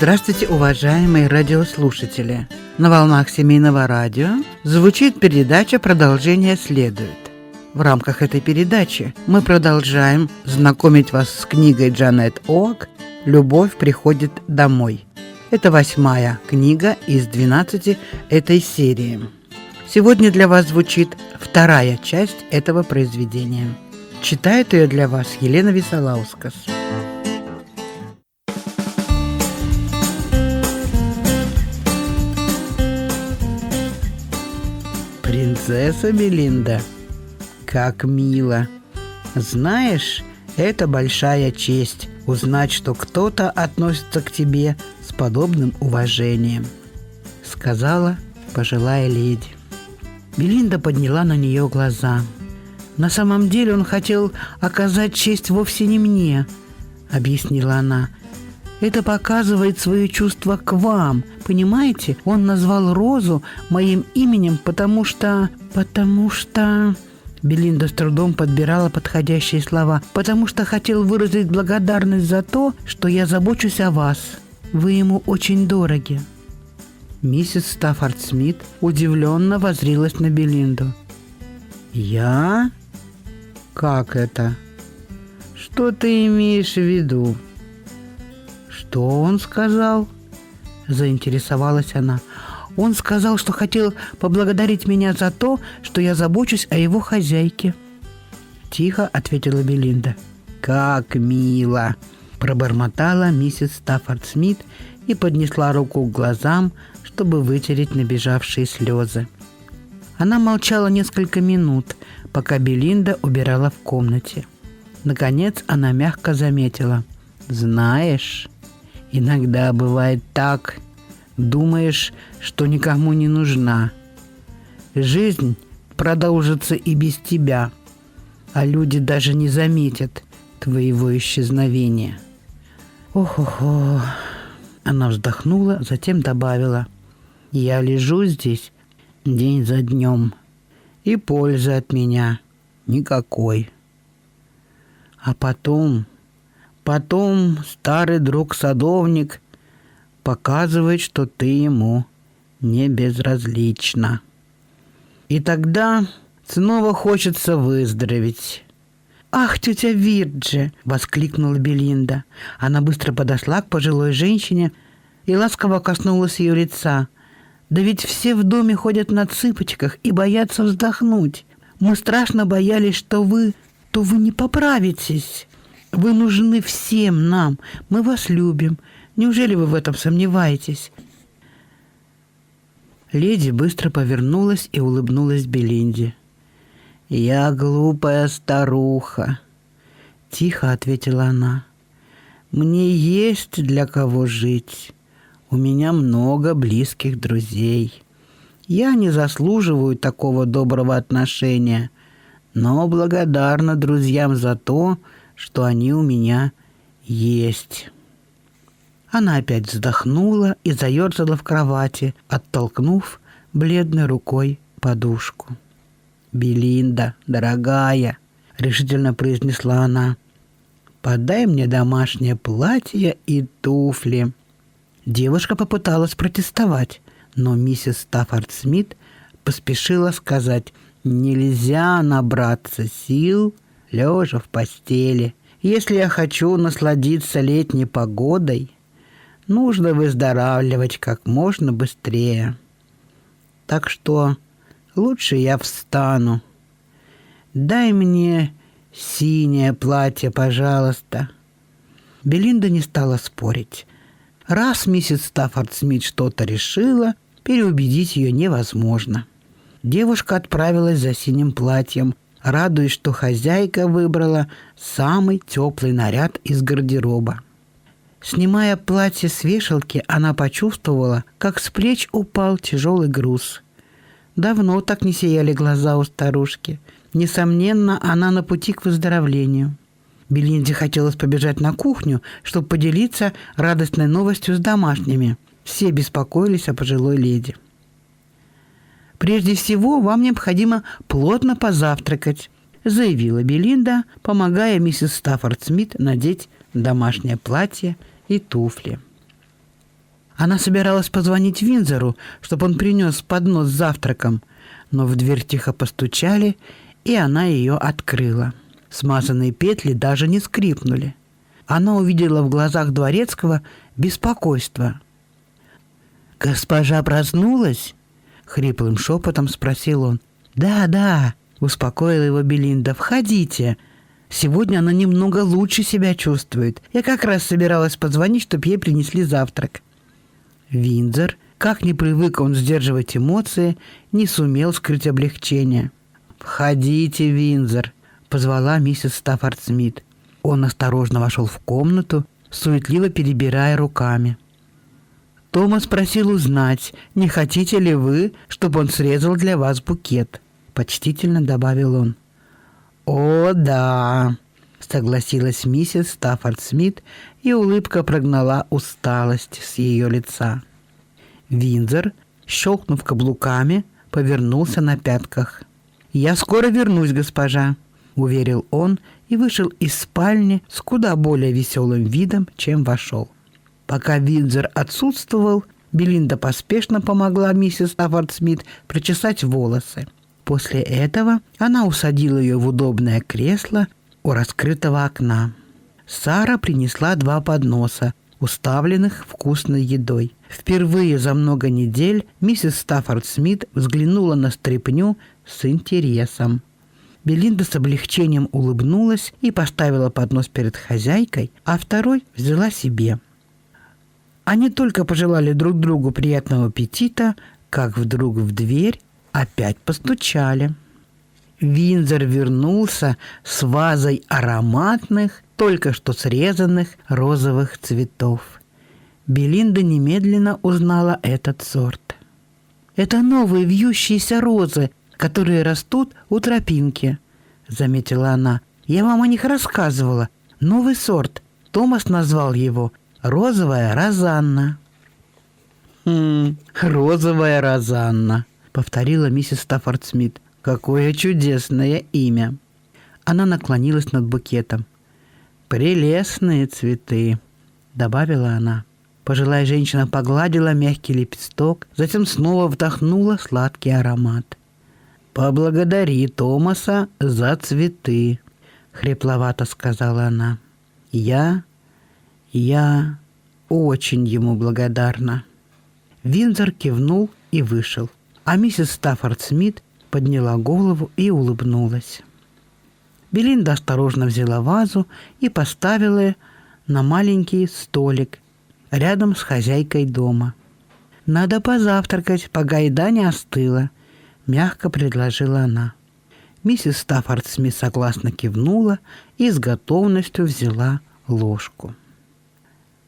Здравствуйте, уважаемые радиослушатели! На волнах семейного радио звучит передача «Продолжение следует». В рамках этой передачи мы продолжаем знакомить вас с книгой Джанет Оак «Любовь приходит домой». Это восьмая книга из 12 этой серии. Сегодня для вас звучит вторая часть этого произведения. Читает ее для вас Елена Висолаускас. Принцесса Белинда – как мило. Знаешь, это большая честь узнать, что кто-то относится к тебе с подобным уважением, сказала пожилая леди. Белинда подняла на нее глаза. На самом деле он хотел оказать честь вовсе не мне, объяснила она. Это показывает свое чувство к вам. Понимаете, он назвал Розу моим именем, потому что... потому что... Белинда с трудом подбирала подходящие слова, потому что хотел выразить благодарность за то, что я забочусь о вас. Вы ему очень дороги. Миссис Стаффорд Смит удивленно возрилась на Белинду. «Я? Как это? Что ты имеешь в виду?» «Что он сказал?» – заинтересовалась она. Он сказал, что хотел поблагодарить меня за то, что я забочусь о его хозяйке. Тихо ответила Белинда. «Как мило!» Пробормотала миссис Стаффорд Смит и поднесла руку к глазам, чтобы вытереть набежавшие слезы. Она молчала несколько минут, пока Белинда убирала в комнате. Наконец она мягко заметила. «Знаешь, иногда бывает так, Думаешь, что никому не нужна. Жизнь продолжится и без тебя, а люди даже не заметят твоего исчезновения. Ох-ох-ох. Она вздохнула, затем добавила. Я лежу здесь день за днем, и пользы от меня никакой. А потом, потом старый друг-садовник показывает, что ты ему не безразлична. И тогда снова хочется выздороветь. «Ах, тетя Вирджи!» — воскликнула Белинда. Она быстро подошла к пожилой женщине и ласково коснулась ее лица. «Да ведь все в доме ходят на цыпочках и боятся вздохнуть. Мы страшно боялись, что вы... то вы не поправитесь. Вы нужны всем нам. Мы вас любим. Неужели вы в этом сомневаетесь?» Леди быстро повернулась и улыбнулась Белинде. «Я глупая старуха», — тихо ответила она. «Мне есть для кого жить. У меня много близких друзей. Я не заслуживаю такого доброго отношения, но благодарна друзьям за то, что они у меня есть». Она опять вздохнула и заерзала в кровати, оттолкнув бледной рукой подушку. «Белинда, дорогая!» — решительно произнесла она. «Подай мне домашнее платье и туфли». Девушка попыталась протестовать, но миссис Стаффорд Смит поспешила сказать «Нельзя набраться сил, лежа в постели. Если я хочу насладиться летней погодой, нужно выздоравливать как можно быстрее. Так что лучше я встану. Дай мне синее платье, пожалуйста. Белинда не стала спорить. Раз миссис Стаффорд Смит что-то решила, переубедить ее невозможно. Девушка отправилась за синим платьем, радуясь, что хозяйка выбрала самый теплый наряд из гардероба. Снимая платье с вешалки, она почувствовала, как с плеч упал тяжелый груз. Давно так не сияли глаза у старушки. Несомненно, она на пути к выздоровлению. Белинде хотелось побежать на кухню, чтобы поделиться радостной новостью с домашними. Все беспокоились о пожилой леди. «Прежде всего, вам необходимо плотно позавтракать», заявила Белинда, помогая миссис Стаффорд Смит надеть домашнее платье – и туфли. Она собиралась позвонить Винзору, чтобы он принес поднос с завтраком, но в дверь тихо постучали, и она ее открыла. Смазанные петли даже не скрипнули. Она увидела в глазах Дворецкого беспокойство. «Госпожа проснулась?» — хриплым шепотом спросил он. «Да, да», — успокоила его Белинда. «Входите. Сегодня она немного лучше себя чувствует. Я как раз собиралась позвонить, чтобы ей принесли завтрак». Винзор, как не привык он сдерживать эмоции, не сумел скрыть облегчение. «Входите, Винзор», — позвала миссис Стаффорд Смит. Он осторожно вошел в комнату, суетливо перебирая руками. Томас просил узнать, не хотите ли вы, чтобы он срезал для вас букет. Почтительно добавил он. «О, да!» — согласилась миссис Стаффорд Смит, и улыбка прогнала усталость с ее лица. Винзор, щелкнув каблуками, повернулся на пятках. «Я скоро вернусь, госпожа», — уверил он и вышел из спальни с куда более веселым видом, чем вошел. Пока Винзор отсутствовал, Белинда поспешно помогла миссис Стаффорд Смит причесать волосы. После этого она усадила ее в удобное кресло у раскрытого окна. Сара принесла два подноса, уставленных вкусной едой. Впервые за много недель миссис Стаффорд Смит взглянула на стряпню с интересом. Белинда с облегчением улыбнулась и поставила поднос перед хозяйкой, а второй взяла себе. Они только пожелали друг другу приятного аппетита, как вдруг в дверь опять постучали. Винзор вернулся с вазой ароматных, только что срезанных розовых цветов. Белинда немедленно узнала этот сорт. «Это новые вьющиеся розы, которые растут у тропинки», — заметила она. «Я вам о них рассказывала. Новый сорт. Томас назвал его «Розовая Розанна». «Хм, розовая Розанна», — повторила миссис Стаффорд Смит. Какое чудесное имя. Она наклонилась над букетом. Прелестные цветы, добавила она. Пожилая женщина погладила мягкий лепесток, затем снова вдохнула сладкий аромат. «Поблагодари Томаса за цветы», — хрипловато сказала она. «Я... я очень ему благодарна». Винзор кивнул и вышел, а миссис Стаффорд Смит подняла голову и улыбнулась. Белинда осторожно взяла вазу и поставила на маленький столик рядом с хозяйкой дома. «Надо позавтракать, пока еда не остыла», — мягко предложила она. Миссис Стаффорд Смит согласно кивнула и с готовностью взяла ложку.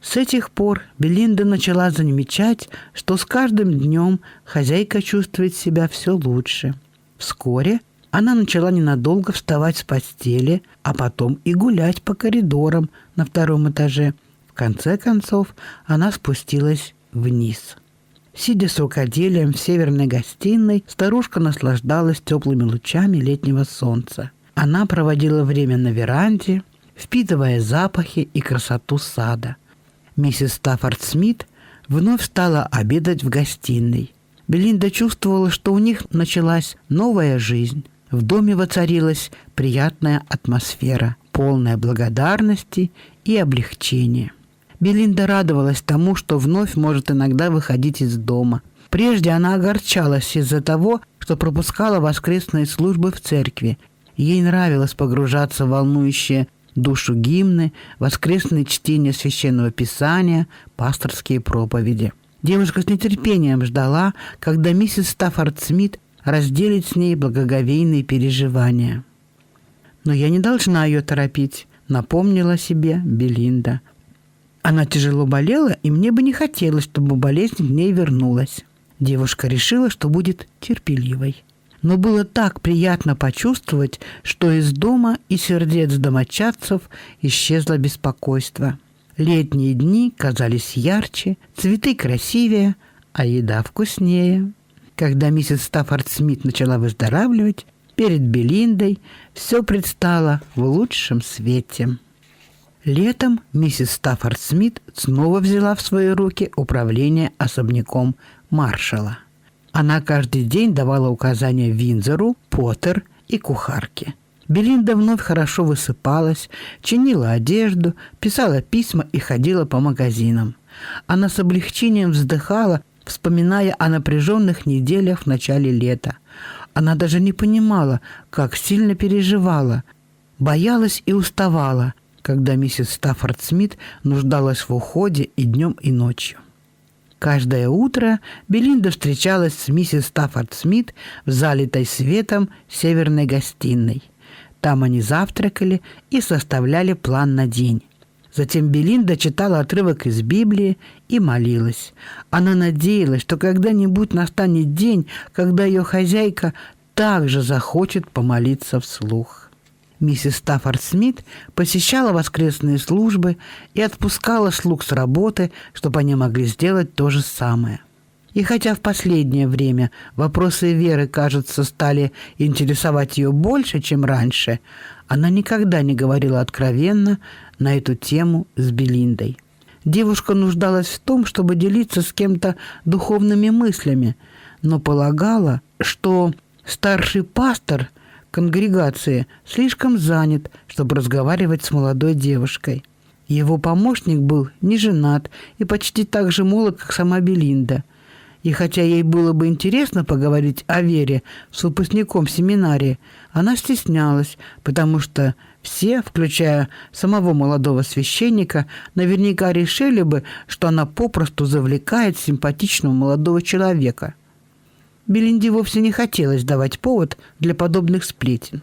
С этих пор Белинда начала замечать, что с каждым днем хозяйка чувствует себя все лучше — Вскоре она начала ненадолго вставать с постели, а потом и гулять по коридорам на втором этаже. В конце концов она спустилась вниз. Сидя с рукоделием в северной гостиной, старушка наслаждалась теплыми лучами летнего солнца. Она проводила время на веранде, впитывая запахи и красоту сада. Миссис Стаффорд Смит вновь стала обедать в гостиной – Белинда чувствовала, что у них началась новая жизнь. В доме воцарилась приятная атмосфера, полная благодарности и облегчения. Белинда радовалась тому, что вновь может иногда выходить из дома. Прежде она огорчалась из-за того, что пропускала воскресные службы в церкви. Ей нравилось погружаться в волнующие душу гимны, воскресные чтения священного писания, пасторские проповеди – Девушка с нетерпением ждала, когда миссис Стаффорд Смит разделит с ней благоговейные переживания. «Но я не должна ее торопить», — напомнила себе Белинда. Она тяжело болела, и мне бы не хотелось, чтобы болезнь в ней вернулась. Девушка решила, что будет терпеливой. Но было так приятно почувствовать, что из дома и сердец домочадцев исчезло беспокойство — Летние дни казались ярче, цветы красивее, а еда вкуснее. Когда миссис Стаффорд Смит начала выздоравливать, перед Белиндой все предстало в лучшем свете. Летом миссис Стаффорд Смит снова взяла в свои руки управление особняком маршала. Она каждый день давала указания Винзору, Поттер и кухарке. Белинда вновь хорошо высыпалась, чинила одежду, писала письма и ходила по магазинам. Она с облегчением вздыхала, вспоминая о напряженных неделях в начале лета. Она даже не понимала, как сильно переживала, боялась и уставала, когда миссис Стаффорд Смит нуждалась в уходе и днем, и ночью. Каждое утро Белинда встречалась с миссис Стаффорд Смит в залитой светом северной гостиной. Там они завтракали и составляли план на день. Затем Белинда читала отрывок из Библии и молилась. Она надеялась, что когда-нибудь настанет день, когда ее хозяйка также захочет помолиться вслух. Миссис Стаффорд Смит посещала воскресные службы и отпускала слуг с работы, чтобы они могли сделать то же самое. И хотя в последнее время вопросы веры, кажется, стали интересовать ее больше, чем раньше, она никогда не говорила откровенно на эту тему с Белиндой. Девушка нуждалась в том, чтобы делиться с кем-то духовными мыслями, но полагала, что старший пастор конгрегации слишком занят, чтобы разговаривать с молодой девушкой. Его помощник был не женат и почти так же молод, как сама Белинда. И хотя ей было бы интересно поговорить о вере с выпускником семинарии, она стеснялась, потому что все, включая самого молодого священника, наверняка решили бы, что она попросту завлекает симпатичного молодого человека. Белинде вовсе не хотелось давать повод для подобных сплетен.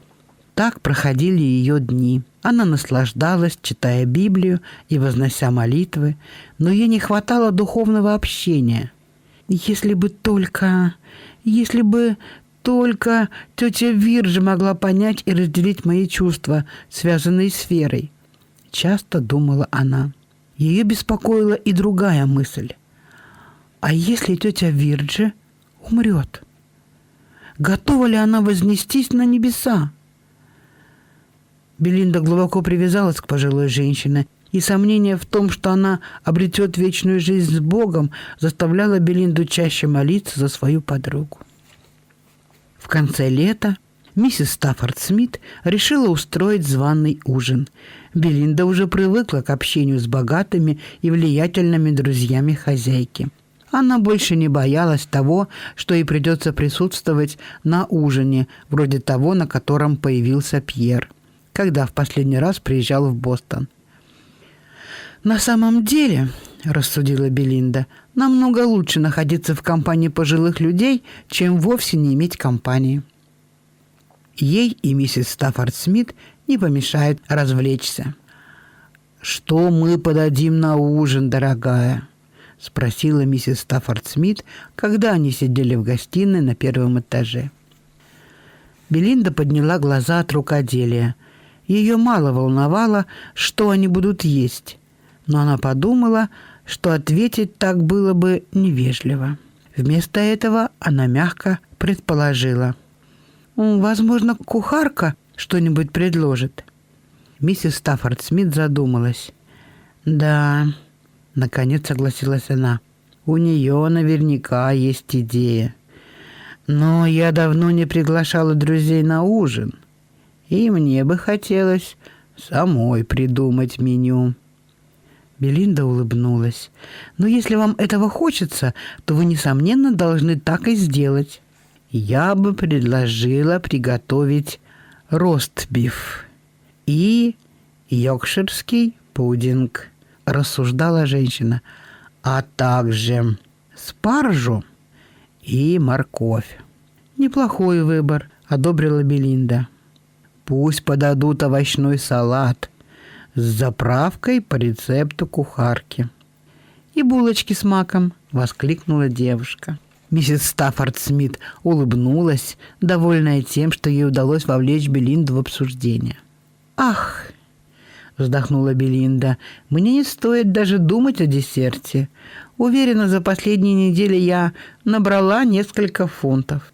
Так проходили ее дни. Она наслаждалась, читая Библию и вознося молитвы, но ей не хватало духовного общения. Если бы только... Если бы только тетя Вирджи могла понять и разделить мои чувства, связанные с верой. Часто думала она. Ее беспокоила и другая мысль. А если тетя Вирджи умрет? Готова ли она вознестись на небеса? Белинда глубоко привязалась к пожилой женщине, и сомнение в том, что она обретет вечную жизнь с Богом, заставляло Белинду чаще молиться за свою подругу. В конце лета миссис Стаффорд Смит решила устроить званый ужин. Белинда уже привыкла к общению с богатыми и влиятельными друзьями хозяйки. Она больше не боялась того, что ей придется присутствовать на ужине, вроде того, на котором появился Пьер, когда в последний раз приезжал в Бостон. «На самом деле, — рассудила Белинда, — намного лучше находиться в компании пожилых людей, чем вовсе не иметь компании. Ей и миссис Стаффорд Смит не помешает развлечься. «Что мы подадим на ужин, дорогая?» — спросила миссис Стаффорд Смит, когда они сидели в гостиной на первом этаже. Белинда подняла глаза от рукоделия. Ее мало волновало, что они будут есть но она подумала, что ответить так было бы невежливо. Вместо этого она мягко предположила. «Возможно, кухарка что-нибудь предложит». Миссис Стаффорд Смит задумалась. «Да», — наконец согласилась она, — «у нее наверняка есть идея. Но я давно не приглашала друзей на ужин, и мне бы хотелось самой придумать меню». Белинда улыбнулась. «Но если вам этого хочется, то вы, несомненно, должны так и сделать. Я бы предложила приготовить ростбиф и йоркширский пудинг», – рассуждала женщина, «а также спаржу и морковь». «Неплохой выбор», – одобрила Белинда. «Пусть подадут овощной салат», с заправкой по рецепту кухарки. «И булочки с маком!» — воскликнула девушка. Миссис Стаффорд Смит улыбнулась, довольная тем, что ей удалось вовлечь Белинду в обсуждение. «Ах!» — вздохнула Белинда. «Мне не стоит даже думать о десерте. Уверена, за последние недели я набрала несколько фунтов».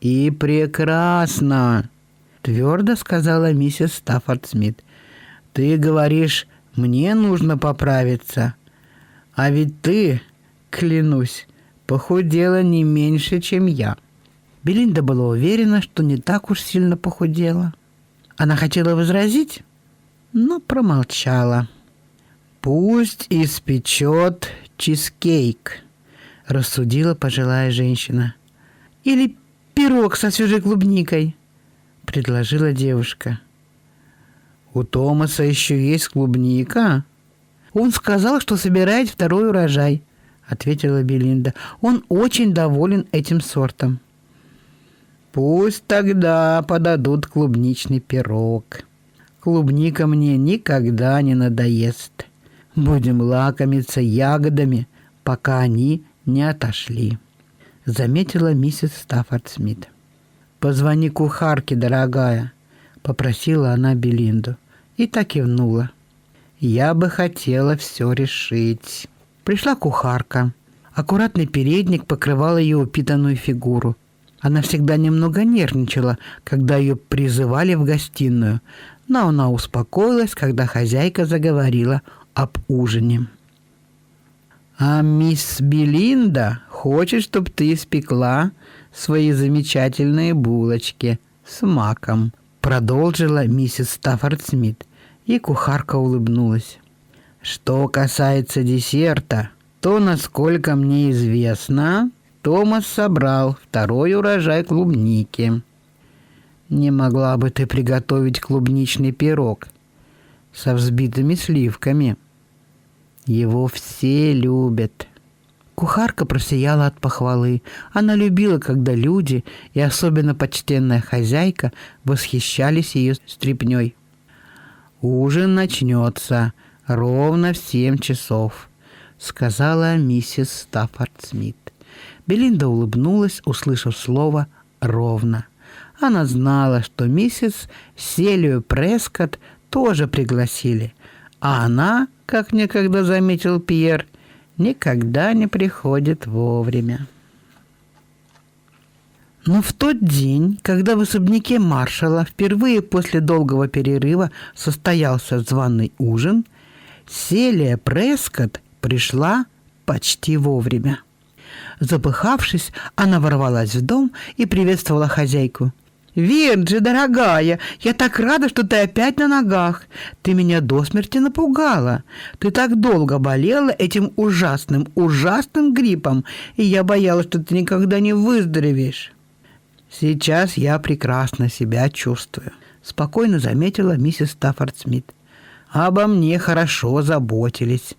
«И прекрасно!» — твердо сказала миссис Стаффорд Смит. Ты говоришь, мне нужно поправиться. А ведь ты, клянусь, похудела не меньше, чем я. Белинда была уверена, что не так уж сильно похудела. Она хотела возразить, но промолчала. «Пусть испечет чизкейк», — рассудила пожилая женщина. «Или пирог со свежей клубникой», — предложила девушка. «У Томаса еще есть клубника?» «Он сказал, что собирает второй урожай», — ответила Белинда. «Он очень доволен этим сортом». «Пусть тогда подадут клубничный пирог. Клубника мне никогда не надоест. Будем лакомиться ягодами, пока они не отошли», — заметила миссис Стаффорд Смит. «Позвони кухарке, дорогая», — попросила она Белинду и так кивнула. «Я бы хотела все решить». Пришла кухарка. Аккуратный передник покрывал ее упитанную фигуру. Она всегда немного нервничала, когда ее призывали в гостиную, но она успокоилась, когда хозяйка заговорила об ужине. «А мисс Белинда хочет, чтобы ты испекла свои замечательные булочки с маком», продолжила миссис Стаффорд Смит и кухарка улыбнулась. Что касается десерта, то, насколько мне известно, Томас собрал второй урожай клубники. Не могла бы ты приготовить клубничный пирог со взбитыми сливками? Его все любят. Кухарка просияла от похвалы. Она любила, когда люди, и особенно почтенная хозяйка, восхищались ее стряпней. «Ужин начнется ровно в семь часов», — сказала миссис Стаффорд Смит. Белинда улыбнулась, услышав слово «ровно». Она знала, что миссис Селию Прескотт тоже пригласили, а она, как некогда заметил Пьер, никогда не приходит вовремя. Но в тот день, когда в особняке маршала впервые после долгого перерыва состоялся званый ужин, Селия Прескотт пришла почти вовремя. Запыхавшись, она ворвалась в дом и приветствовала хозяйку. «Вирджи, дорогая, я так рада, что ты опять на ногах. Ты меня до смерти напугала. Ты так долго болела этим ужасным, ужасным гриппом, и я боялась, что ты никогда не выздоровеешь». «Сейчас я прекрасно себя чувствую», — спокойно заметила миссис Стаффорд Смит. «Обо мне хорошо заботились».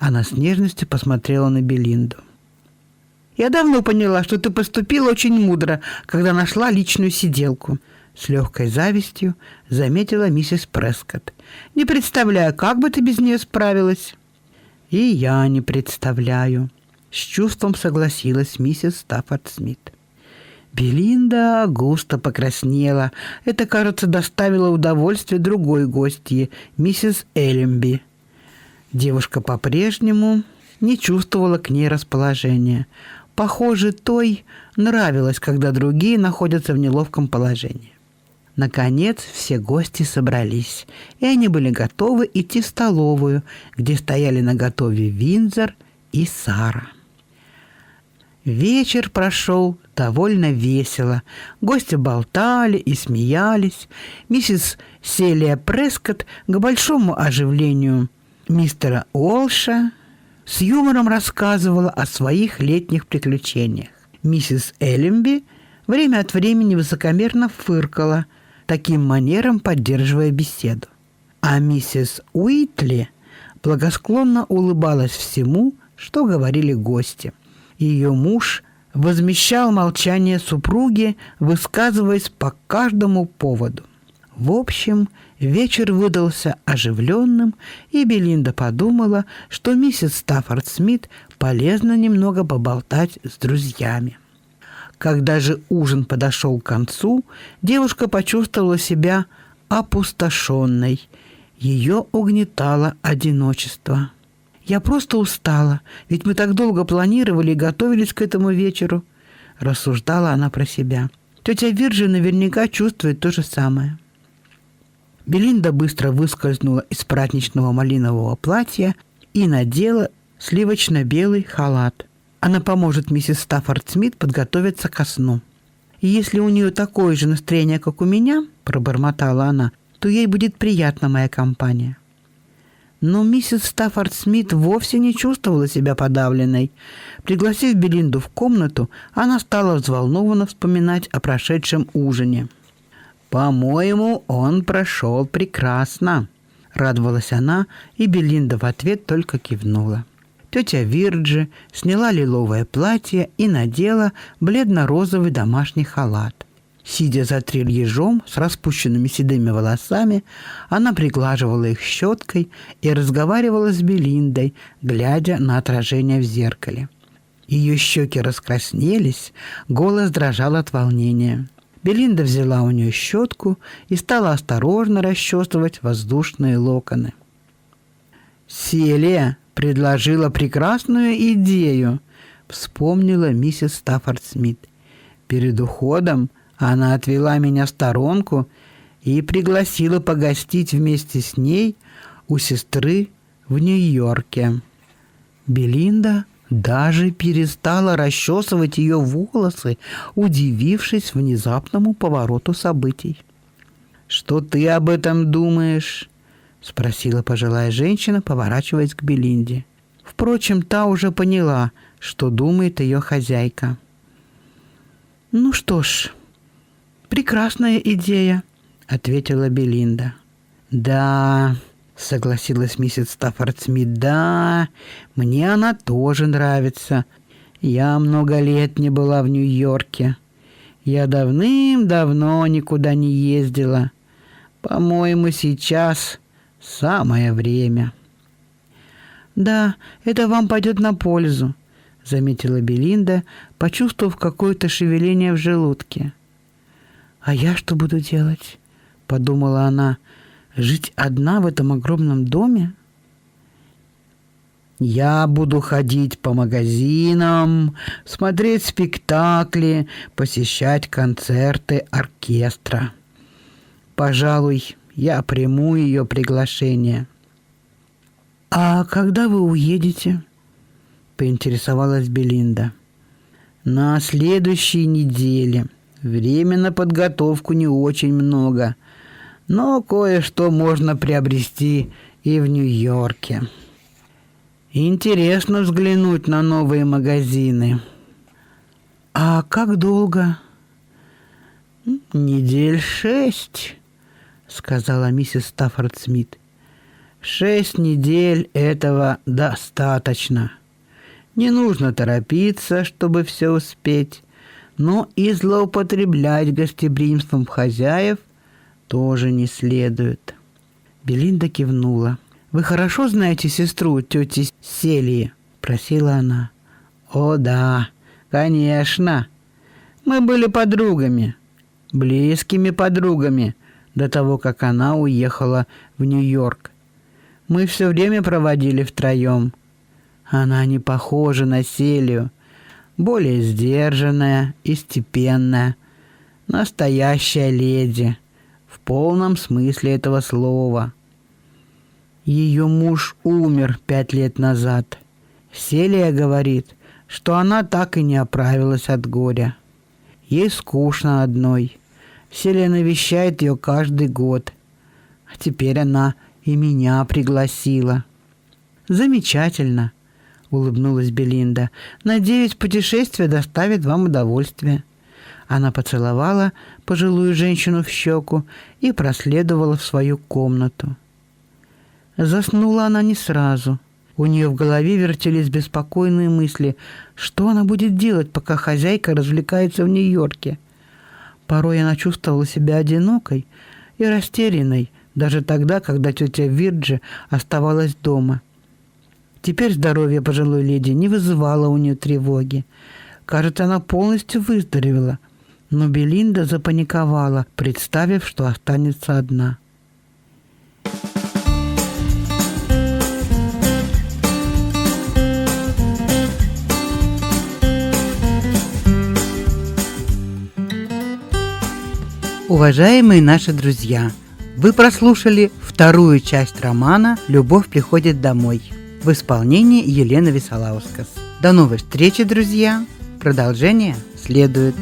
Она с нежностью посмотрела на Белинду. «Я давно поняла, что ты поступила очень мудро, когда нашла личную сиделку», с легкой завистью заметила миссис Прескотт. «Не представляю, как бы ты без нее справилась». «И я не представляю», — с чувством согласилась миссис Стаффорд Смит. Белинда густо покраснела. Это, кажется, доставило удовольствие другой гостье, миссис Элемби. Девушка по-прежнему не чувствовала к ней расположения. Похоже, той нравилось, когда другие находятся в неловком положении. Наконец все гости собрались, и они были готовы идти в столовую, где стояли на готове Винзор и Сара. Вечер прошел довольно весело. Гости болтали и смеялись. Миссис Селия Прескотт к большому оживлению мистера Олша с юмором рассказывала о своих летних приключениях. Миссис Эллимби время от времени высокомерно фыркала, таким манером поддерживая беседу. А миссис Уитли благосклонно улыбалась всему, что говорили гости – ее муж возмещал молчание супруги, высказываясь по каждому поводу. В общем, вечер выдался оживленным, и Белинда подумала, что миссис Стаффорд Смит полезно немного поболтать с друзьями. Когда же ужин подошел к концу, девушка почувствовала себя опустошенной. Ее угнетало одиночество. Я просто устала, ведь мы так долго планировали и готовились к этому вечеру», – рассуждала она про себя. Тетя Вирджи наверняка чувствует то же самое. Белинда быстро выскользнула из праздничного малинового платья и надела сливочно-белый халат. Она поможет миссис Стаффорд Смит подготовиться ко сну. Если у нее такое же настроение, как у меня, пробормотала она, то ей будет приятна моя компания. Но миссис Стаффорд Смит вовсе не чувствовала себя подавленной. Пригласив Белинду в комнату, она стала взволнованно вспоминать о прошедшем ужине. «По-моему, он прошел прекрасно», — радовалась она, и Белинда в ответ только кивнула. Тетя Вирджи сняла лиловое платье и надела бледно-розовый домашний халат. Сидя за трильежом с распущенными седыми волосами, она приглаживала их щеткой и разговаривала с Белиндой, глядя на отражение в зеркале. Ее щеки раскраснелись, голос дрожал от волнения. Белинда взяла у нее щетку и стала осторожно расчесывать воздушные локоны. «Селия!» предложила прекрасную идею, вспомнила миссис Стаффорд Смит. Перед уходом она отвела меня в сторонку и пригласила погостить вместе с ней у сестры в Нью-Йорке. Белинда даже перестала расчесывать ее волосы, удивившись внезапному повороту событий. «Что ты об этом думаешь?» — спросила пожилая женщина, поворачиваясь к Белинде. Впрочем, та уже поняла, что думает ее хозяйка. «Ну что ж, прекрасная идея», — ответила Белинда. «Да», — согласилась миссис Стаффорд Смит, — «да, мне она тоже нравится. Я много лет не была в Нью-Йорке. Я давным-давно никуда не ездила. По-моему, сейчас Самое время. Да, это вам пойдет на пользу, заметила Белинда, почувствовав какое-то шевеление в желудке. А я что буду делать? подумала она. Жить одна в этом огромном доме? Я буду ходить по магазинам, смотреть спектакли, посещать концерты оркестра. Пожалуй, я приму ее приглашение. А когда вы уедете? поинтересовалась Белинда. На следующей неделе. Время на подготовку не очень много, но кое-что можно приобрести и в Нью-Йорке. Интересно взглянуть на новые магазины. А как долго? Недель шесть сказала миссис Стаффорд Смит. Шесть недель этого достаточно. Не нужно торопиться, чтобы все успеть, но и злоупотреблять гостеприимством хозяев тоже не следует. Белинда кивнула. «Вы хорошо знаете сестру тети Селии?» – просила она. «О, да, конечно. Мы были подругами, близкими подругами, до того, как она уехала в Нью-Йорк. Мы все время проводили втроем. Она не похожа на Селию, более сдержанная и степенная, настоящая леди полном смысле этого слова. Ее муж умер пять лет назад. Селия говорит, что она так и не оправилась от горя. Ей скучно одной – Селия навещает ее каждый год. А теперь она и меня пригласила. Замечательно, улыбнулась Белинда. Надеюсь, путешествие доставит вам удовольствие. Она поцеловала пожилую женщину в щеку и проследовала в свою комнату. Заснула она не сразу. У нее в голове вертелись беспокойные мысли, что она будет делать, пока хозяйка развлекается в Нью-Йорке. Порой она чувствовала себя одинокой и растерянной, даже тогда, когда тетя Вирджи оставалась дома. Теперь здоровье пожилой леди не вызывало у нее тревоги. Кажется, она полностью выздоровела. Но Белинда запаниковала, представив, что останется одна. Уважаемые наши друзья, Вы прослушали вторую часть романа «Любовь приходит домой» в исполнении Елены Висолаускас. До новой встречи, друзья! Продолжение следует.